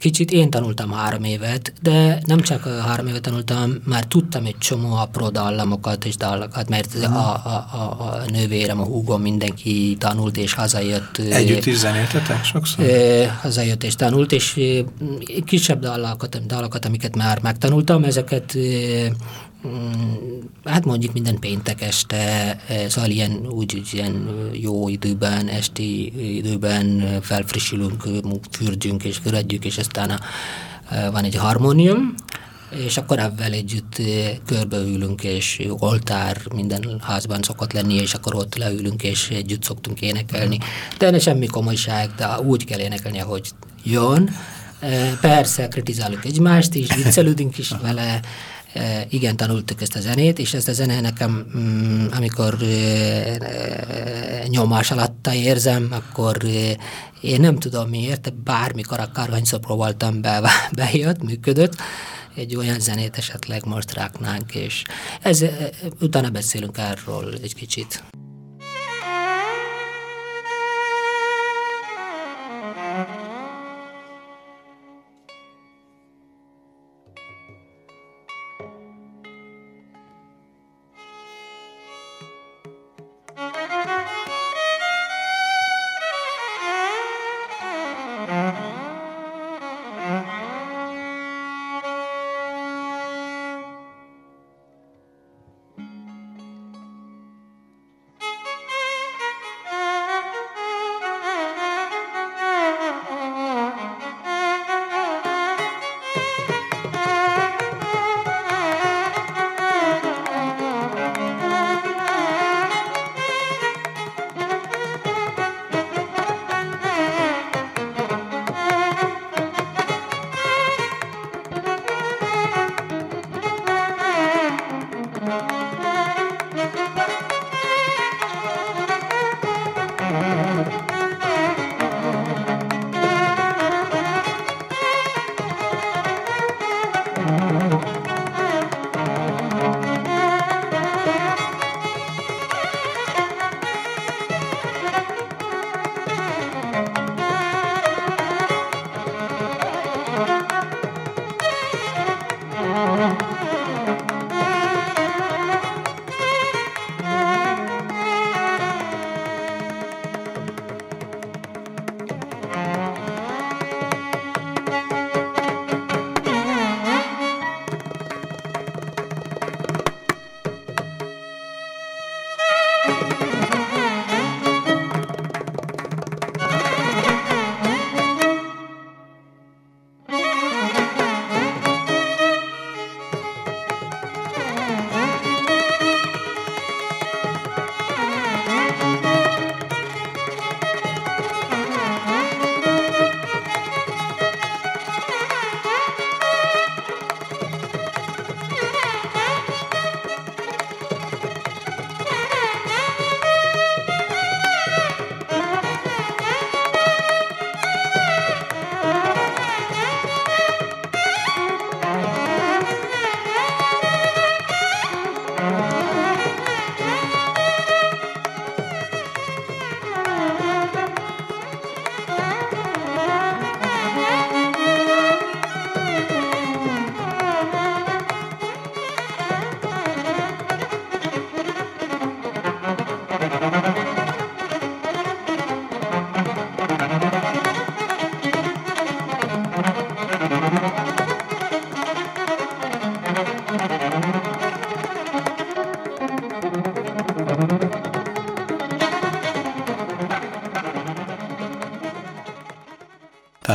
B: Kicsit én tanultam három évet, de nem csak három évet tanultam, már tudtam egy csomó apró dallamokat és dallakat, mert a, a, a, a nővérem, a húgom mindenki tanult és hazajött.
A: Együtt is zenéltetek sokszor?
B: Hazajött és tanult, és kisebb dalokat, dalokat, amiket már megtanultam, ezeket hát mondjuk minden péntek este, ö, szóval ilyen úgy, úgy ilyen ö, jó időben, esti időben ö, felfrissülünk, fürdünk és füredjük, és aztán a, van egy harmónium, és akkor ebben együtt körbeülünk, és oltár minden házban szokott lenni, és akkor ott leülünk, és együtt szoktunk énekelni. De ne semmi komolyság, de úgy kell énekelni, ahogy jön. Persze, kritizálunk egymást is, viccelődünk is vele, igen, tanultuk ezt a zenét, és ezt a zene nekem, mm, amikor e, e, nyomás alatt érzem, akkor én nem tudom miért, bármikor, akárhányszor próbáltam be, bejött, működött, egy olyan zenét esetleg most ráknánk, és ez, utána beszélünk erről egy kicsit.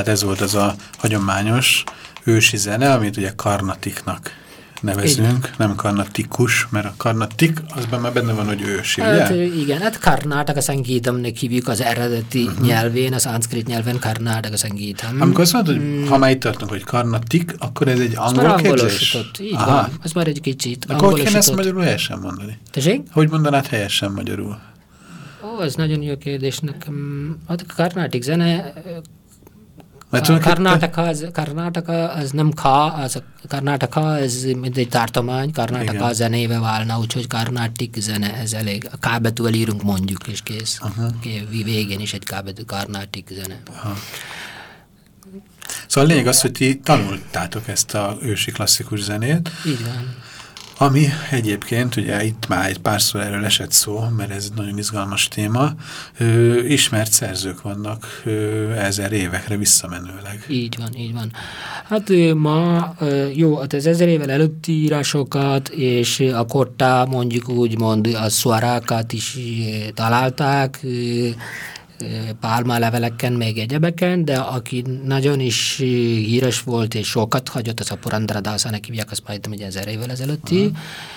A: Ez volt az a hagyományos ősi zene, amit ugye karnatiknak nevezünk, nem karnatikus, mert a karnatik, azban már benne van, hogy ősi, ugye?
B: Hát igen, hát Karnataka Sangeetamnek hívjuk az eredeti uh -huh. nyelvén, az anszkrit nyelven Karnataka Sangeetam.
A: Amikor azt mondod, hogy ha már itt tartunk, hogy karnatik, akkor ez egy angol képzés?
B: így
A: Aha.
B: van. Már egy kicsit
A: Akkor hogy kéne ezt magyarul helyesen mondani?
B: Tessék?
A: Hogy mondanád helyesen magyarul?
B: Ó, ez nagyon jó kérdés nekem. Hát a Karnátik zene, Karnataka az, Karnataka az nem K, az a Karnataka, ez mint egy tartomány, Karnataka
A: Igen.
B: zenébe válna, úgyhogy Karnatik zene, ez elég. A K betűvel írunk mondjuk, és kész. Uh-huh. Végén is egy K betű, Karnatik zene.
A: Szóval a lényeg az, hogy ti tanultátok ezt a ősi klasszikus zenét,
B: Így van.
A: Ami egyébként, ugye itt már egy párszor erről esett szó, mert ez egy nagyon izgalmas téma, ö, ismert szerzők vannak ö, ezer évekre visszamenőleg.
B: Így van, így van. Hát ö, ma, ö, jó, hát az ezer évvel előtti írásokat, és a kortá mondjuk úgymond a szuarákat is találták, ö, pálmaleveleken, még egyebeken, de aki nagyon is ö, híres volt és sokat hagyott, az a Purandradászának hívják, az majdnem egy ezer évvel ezelőtti,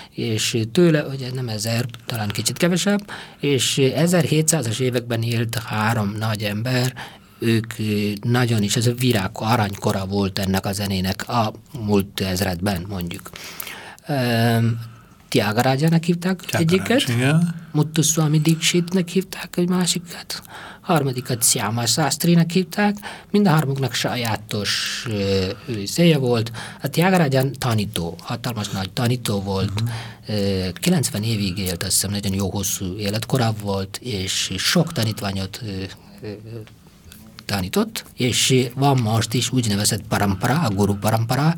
B: és tőle, ugye nem ezer, talán kicsit kevesebb, és 1700-as években élt három nagy ember, ők ö, nagyon is, ez a virág aranykora volt ennek a zenének a múlt ezredben, mondjuk. Tiagarajának hívták egyiket,
A: igen.
B: Muthuswami Dixitnek hívták egy másikat, harmadikat Siama Szásztrinek hívták, mind a hármuknak sajátos széje volt. A Tiagarajan tanító, hatalmas nagy tanító volt, ö, 90 évig élt, azt hiszem, nagyon jó hosszú életkorább volt, és sok tanítványot tanított, és van most is úgynevezett parampara, a guru parampara,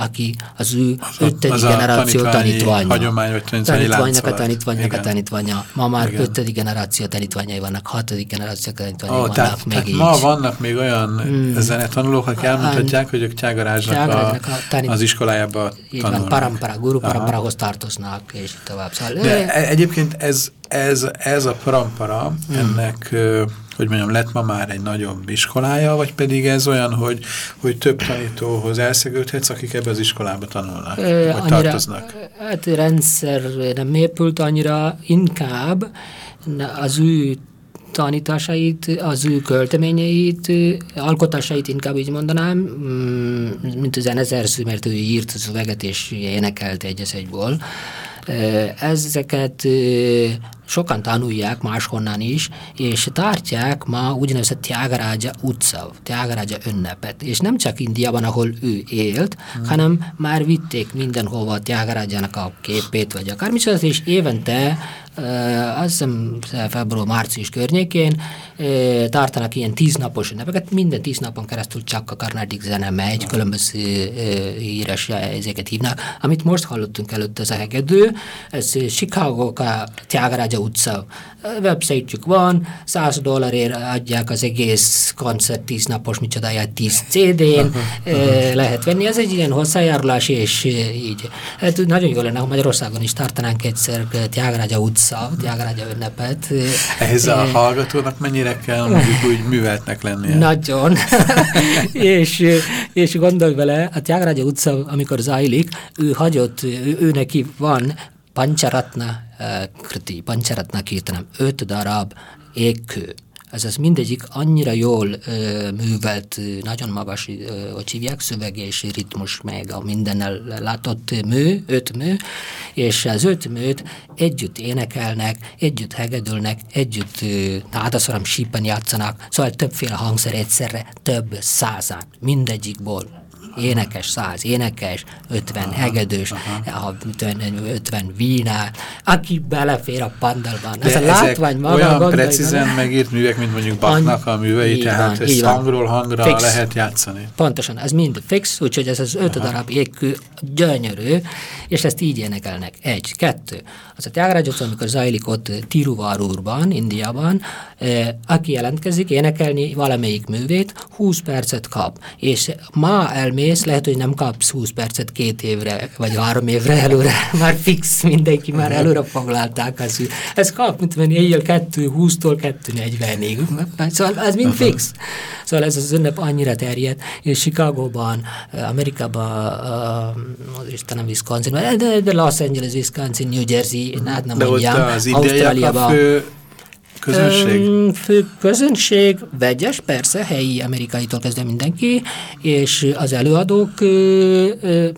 B: aki az ő
A: a-
B: ötödik
A: az
B: generáció tanítványa.
A: hagyomány, vagy tanítványi
B: tanítványnak a tanítványnak a tanítványa. Ma már
A: Igen.
B: ötödik generáció tanítványai vannak, hatodik generáció tanítványai
A: Ó,
B: vannak
A: tehát,
B: még
A: tehát
B: így.
A: ma vannak még olyan mm. zenetanulók, akik elmondhatják, hogy ők Tyagarajának a,
B: a tanít-
A: az iskolájába
B: így van,
A: tanulnak.
B: parampara, guru paramparahoz tartoznak, és tovább. Szóval,
A: De e- egyébként ez, ez, ez a parampara,
B: Hmm.
A: ennek, hogy mondjam, lett ma már egy nagyobb iskolája, vagy pedig ez olyan, hogy, hogy több tanítóhoz elszegődhetsz, akik ebbe az iskolába tanulnak,
B: Ö,
A: vagy tartoznak?
B: Hát rendszer nem épült annyira, inkább az ő tanításait, az ő költeményeit, alkotásait inkább így mondanám, mm, mint a zeneszerző, mert ő írt a szöveget és énekelt egy. Ö, Ezeket sokan tanulják máshonnan is, és tartják ma úgynevezett Tyagaraja utca, Tyagaraja ünnepet. És nem csak Indiában, ahol ő élt, hmm. hanem már vitték mindenhova Tyagarajának a képét, vagy akármicsoda, és évente azt hiszem február-március környékén uh, tartanak ilyen tíznapos ünnepeket, minden tíz napon keresztül csak a karnátik zene megy, különböző híres ezeket hívnak. Amit most hallottunk előtt, ez a hegedő, ez Chicago Tyagaraja utca website van, 100 dollárért adják az egész koncert tíz napos, micsodáját 10 CD-n, lehet venni. Ez egy ilyen hozzájárulás, és így. Hát nagyon jó lenne, ha Magyarországon is tartanánk egyszer Tyagaraja utca, Tyagaraja ünnepet.
A: Ehhez a
B: Eh,
A: hallgatónak mennyire kell mondjuk úgy műveltnek lennie?
B: Nagyon. és, és gondolj vele, a Tyagaraja utca, amikor zajlik, ő hagyott, ő, ő neki van Pancharatna uh, kriti, Pancharatna kirtanam, öt darab égkő. Ez az mindegyik annyira jól ö, művelt, nagyon magas, ö, hogy hívják, szöveg és ritmus, meg a mindennel látott mű, öt mű, és az öt műt együtt énekelnek, együtt hegedülnek, együtt ö, nádaszoram sípen játszanak, szóval többféle hangszer egyszerre, több százán, mindegyikból énekes száz, énekes, 50 hegedős, a 50 vínát, aki belefér a pandalban. Ez a látvány maga,
A: olyan
B: gondolj
A: precízen megírt művek, mint mondjuk Bachnak a művei,
B: Így
A: tehát
B: van, így
A: hangról hangra
B: Fix.
A: lehet játszani.
B: Pontosan, ez mind fix, úgyhogy ez az öt Aha. darab égkő gyönyörű, és ezt így énekelnek. Egy, kettő. Az a Tyagaraja amikor zajlik ott Tiruvarurban, Indiában, eh, aki jelentkezik énekelni valamelyik művét, 20 percet kap. És ma elmélet mész, lehet, hogy nem kapsz 20 percet két évre, vagy három évre előre, már fix mindenki, már előre foglalták az, hogy ez kap, mint mondani, éjjel 2, 20-tól 2, 40-ig. Szóval ez mind fix. Szóval ez az ünnep annyira terjed, és Chicagóban, Amerikában, uh, Istenem, Wisconsin, de, de Los Angeles, Wisconsin, New Jersey, hát nem
A: De
B: mondjam,
A: az indiaiak a fő közönség?
B: Öm, közönség, vegyes, persze, helyi amerikaitól kezdve mindenki, és az előadók ö, ö,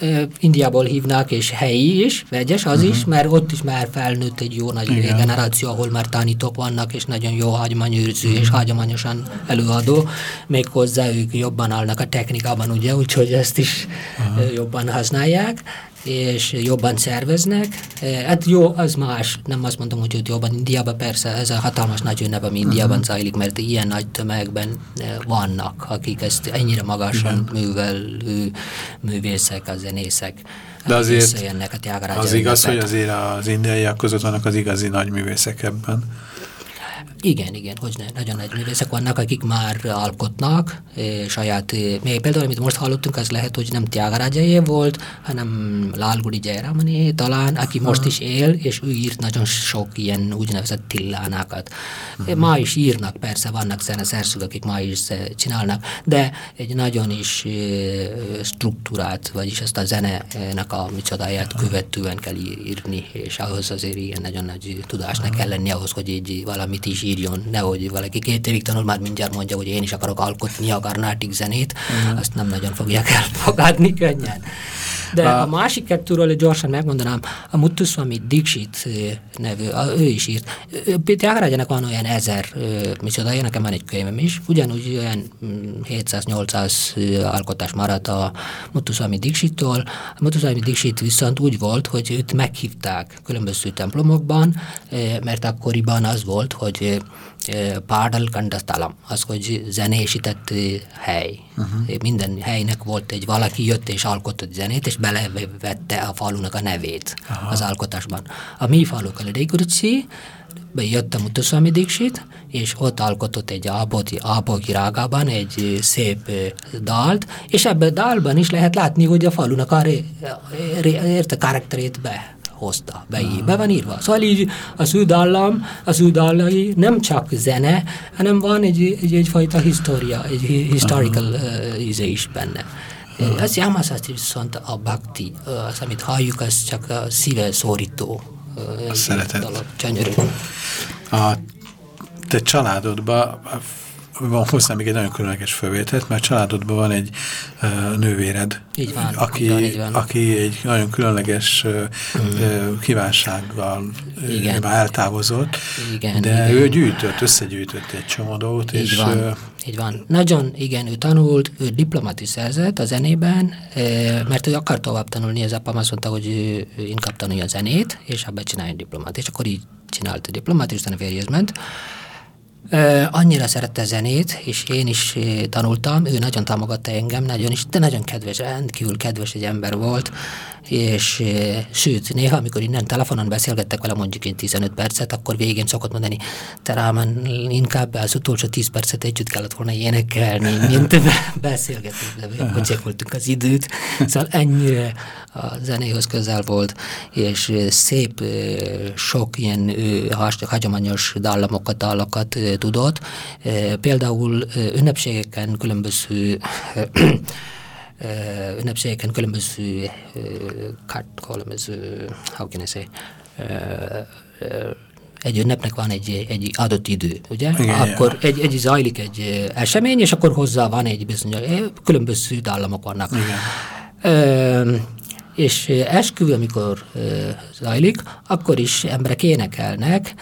B: ö, Indiából hívnák, és helyi is, vegyes az uh-huh. is, mert ott is már felnőtt egy jó nagy
A: Igen.
B: generáció, ahol már tanítók vannak, és nagyon jó hagyományőrző, és hagyományosan előadó, még hozzá ők jobban állnak a technikában, ugye, úgyhogy ezt is uh-huh. jobban használják és jobban szerveznek. Eh, Hát jó, az más, nem azt mondom, hogy ott jobban Indiában, persze ez a hatalmas nagy ünnep, ami Indiában zajlik, mert ilyen nagy tömegben eh, vannak, akik ezt ennyire magasan művelő művészek, a zenészek.
A: De azért Az igaz, hogy azért az indiaiak között vannak az igazi nagy művészek ebben.
B: Igen, igen, hogy ne, nagyon nagy művészek vannak, akik már alkotnak, eh, saját, eh, még például, amit most hallottunk, az lehet, hogy nem Tyagarajaé volt, hanem Lálguri Jairamani talán, aki most is él, és ő írt nagyon sok ilyen úgynevezett tillánákat. Uh-huh. Ma is írnak, persze vannak zeneszerzők, akik ma is eh, csinálnak, de egy nagyon is eh, struktúrát, vagyis ezt a zenének a micsodáját követően kell írni, és ahhoz azért ilyen nagyon nagy tudásnak kell lenni ahhoz, hogy így valamit is írjon, nehogy valaki két évig tanul, már mindjárt mondja, hogy én is akarok alkotni a karnátik zenét, azt nem nagyon fogják elfogadni könnyen. De a másik kettőről gyorsan megmondanám, a Muthuswami Dixit nevű, a, ő is írt. Tyagarajanak van olyan ezer, micsoda, én nekem van egy könyvem is, ugyanúgy olyan mm, 700-800 ö, alkotás maradt a Muthuswami Dixittól. A Muthuswami Dixit viszont úgy volt, hogy őt meghívták különböző templomokban, mert akkoriban az volt, hogy Pádal Kandasztalam, az, hogy zenésített hely. Uh-huh. Minden helynek volt egy valaki jött és alkotott zenét, és belevette a falunak a nevét Aha. az alkotásban. A mi falu Kaledékurci, bejött a Muthuswami Dixit, és ott alkotott egy áboti, áboki rágában egy ö, szép ö, dalt, és ebben a dalban is lehet látni, hogy a falunak a ré, ré, érte karakterét be hozta, be, be van írva. Szóval így dallam, az ő dallai nem csak zene, hanem van egy, egy, egyfajta história, egy hi- historical uh, íze is benne. Az Yamasati viszont a bhakti, uh, az, amit halljuk, az csak a szíve szórító.
A: Szeretet.
B: dolog, Gyönyörű.
A: A te családodban van hozzá még egy nagyon különleges fölvételt, mert családodban van egy uh, nővéred,
B: Így van,
A: aki,
B: így van, így van.
A: aki egy nagyon különleges uh, kívánsággal
B: Igen.
A: eltávozott,
B: Igen,
A: de
B: igen.
A: ő gyűjtött, összegyűjtött egy csomó dolgot,
B: Így
A: és
B: van, így van. Nagyon, igen, ő tanult, ő diplomati szerzett a zenében, eh, mert ő akar tovább tanulni, az apám azt mondta, hogy ő, inkább tanulja a zenét, és abban csinálja diplomát, és akkor így csinálta a diplomát, és utána férjhez ment. Annyira szerette a zenét, és én is tanultam, ő nagyon támogatta engem, nagyon is, de nagyon kedves, rendkívül kedves egy ember volt, és sőt, néha, amikor innen telefonon beszélgettek vele mondjuk én 15 percet, akkor végén szokott mondani, te Rámán, inkább az utolsó 10 percet együtt kellett volna énekelni, mint beszélgetni, de pocsékoltuk az időt, szóval ennyire a zenéhoz közel volt, és szép, sok ilyen hagyományos dallamokat, dalokat uh, tudott. Például ünnepségeken különböző ünnepségeken különböző különböző, how can I say, egy ünnepnek van egy, egy adott idő, ugye?
A: Igen,
B: akkor egy, egy zajlik egy esemény, és akkor hozzá van egy bizonyos, különböző dallamok vannak. Igen. Ö, és esküvő, amikor zajlik, akkor is emberek énekelnek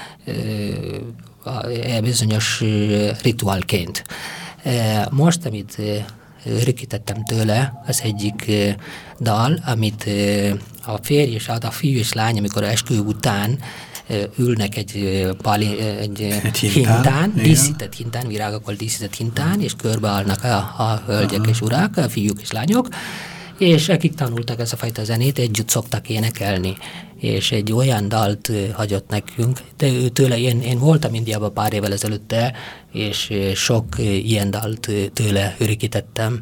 B: a bizonyos rituálként. Ö, Most, amit ö, örökítettem tőle, az egyik dal, amit a férj és a fiú és lány, amikor esküvő után ülnek egy, pali, egy,
A: Egy hintán,
B: hintán, díszített hintán, virágokkal díszített hintán, és körbeállnak a, a hölgyek és urak, a fiúk és lányok, és akik tanultak ezt a fajta zenét, együtt szoktak énekelni, és egy olyan dalt hagyott nekünk, de ő tőle, én, én voltam Indiában pár évvel ezelőtte, és sok ilyen dalt tőle örökítettem.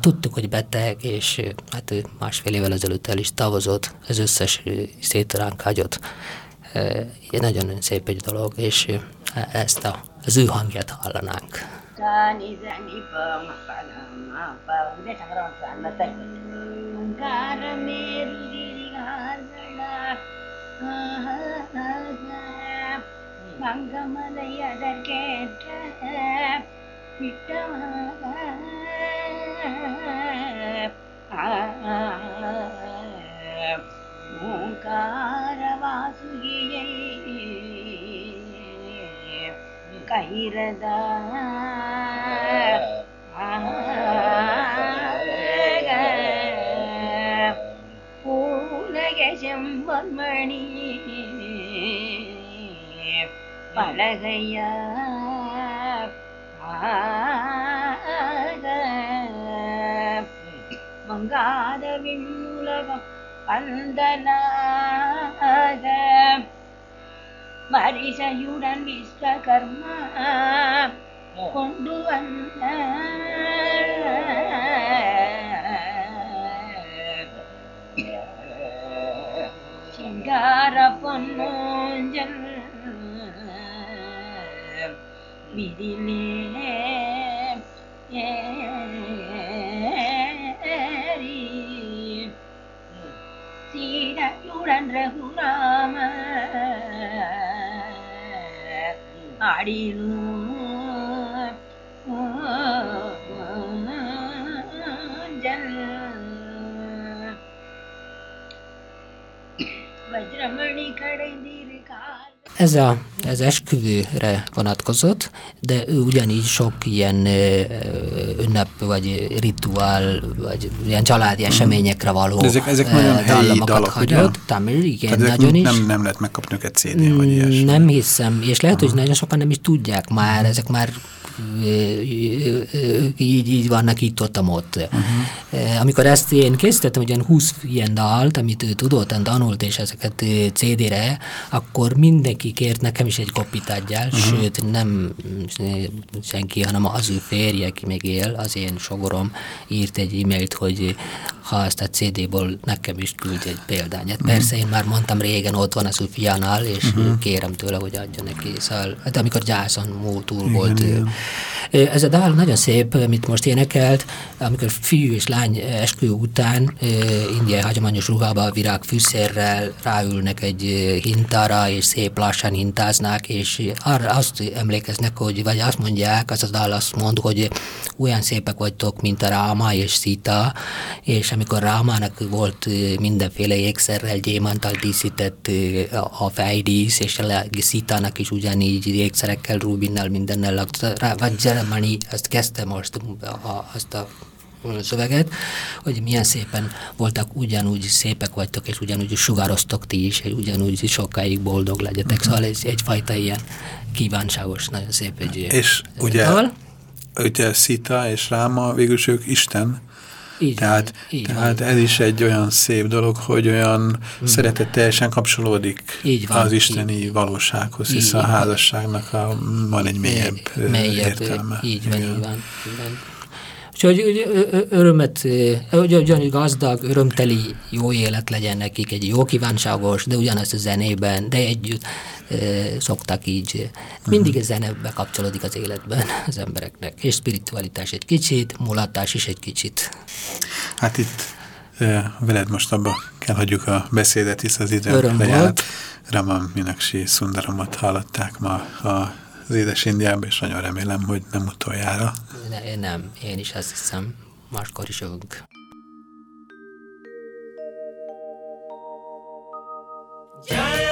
B: Tudtuk, hogy beteg, és hát másfél évvel ezelőtt el is tavazott, az összes ö, szét ránk hagyott. Nagyon szép egy dolog, és ö, ezt a, az ő hangját hallanánk.
H: ಸಾನಿ ಧನಿ ಪ ಪ ಒಂದೇ ಸಂಗ್ರಹ ಅನ್ನತ್ತ ಅಂಕಾರ ಮೇರು ಗಿರಿಗಾರ್ಗಳ மங்கமலை அதற்கேற்ற விட்டமாக மூங்கார வாசுகியை கைரதா பூலகஜம்பர்மணி பலகையா? மங்காத விண்ணுலகம் அந்தனாக மரிசையுடன் விஸ்வகர்மா கொண்டு வந்த. சிங்கார பொன்னோஞ்சல் விதிலே ஏறி. சீதையுடன் ரகுராம அடியும் வஜ்ரமணி கடைந்து
B: Ez a, az esküvőre vonatkozott, de ő ugyanígy sok ilyen ünnep, vagy rituál, vagy ilyen családi eseményekre való
A: De ezek- ezek nagyon helyi dalok,
B: hagyott. Tamil, igen,
A: Tehát ezek
B: nagyon is.
A: nem, nem lehet megkapni őket CD-n, vagy ilyesmi.
B: Mm, Nem hiszem, és lehet, hogy nagyon sokan nem is tudják már, ezek már így, így vannak itt ott, ott. Uh-huh. Amikor ezt én készítettem, ugyan 20 ilyen dalt, amit tudottan tanult, és ezeket CD-re, akkor mindenki kért nekem is egy kopit adjál, uh-huh. sőt, nem senki, hanem az ő férje, aki még él, az én sogorom írt egy e-mailt, hogy ha ezt a CD-ból nekem is küldj egy példányát. Uh-huh. Persze én már mondtam régen, ott van az ő fiánál, és uh-huh. kérem tőle, hogy adja neki. Szóval, hát amikor gyászon múlt túl
A: Igen,
B: volt.
A: igen.
B: Ez a dal nagyon szép, amit most énekelt, amikor fiú és lány eskü után indiai hagyományos ruhába virág fűszerrel ráülnek egy hintára, és szép lassan hintáznak, és arra azt emlékeznek, hogy, vagy azt mondják, az a dal azt mond, hogy olyan szépek vagytok, mint a Ráma és Szita, és amikor Rámának volt mindenféle ékszerrel, gyémanttal díszített a fejdísz, és a Szitának is ugyanígy ékszerekkel, rubinnel, mindennel, vagy Jeremani, ezt kezdte most a, azt a szöveget, hogy milyen szépen voltak, ugyanúgy szépek vagytok, és ugyanúgy sugároztok ti is, és ugyanúgy sokáig boldog legyetek.
A: Mhm.
B: Szóval ez egyfajta ilyen kívánságos, nagyon szép egy
A: És ugye,
B: dal.
A: ugye Szita és Ráma, végülis ők Isten,
B: Így
A: tehát,
B: van, így
A: tehát
B: van.
A: ez is egy olyan szép dolog, hogy olyan szeretet teljesen kapcsolódik
B: Így van,
A: az isteni valósághoz,
B: így
A: hisz a házasságnak a, van egy mélyebb,
B: mélyebb
A: értelme.
B: Így van,
A: Igen.
B: így van. Így van. Úgyhogy örömet, ugyanúgy gazdag, örömteli jó élet legyen nekik, egy jó kívánságos, de ugyanezt a zenében, de együtt szoktak így. Mindig a zene bekapcsolódik az életben az embereknek, és spiritualitás egy kicsit, mulatás is egy kicsit.
A: Hát itt veled most abba kell hagyjuk a beszédet, hisz az idő
B: Öröm
A: lejárt. Raman Minakshi Sundaramot hallották ma a az Édes Indiában, és nagyon remélem, hogy nem utoljára.
B: Ne, nem, én is azt hiszem, máskor is jövünk.
G: Jagadish